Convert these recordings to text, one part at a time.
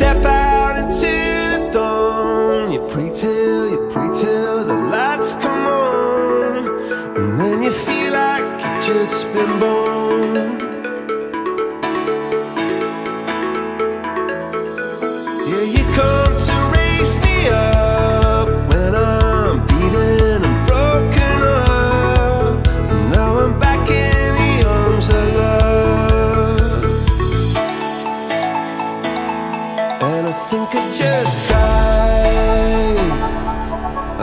Step out into the dawn. You pray till, you pray till the lights come on. And then you feel like you've just been born. Yeah, you come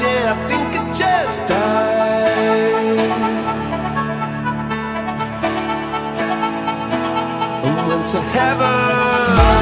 yeah, I think I just died. I to heaven.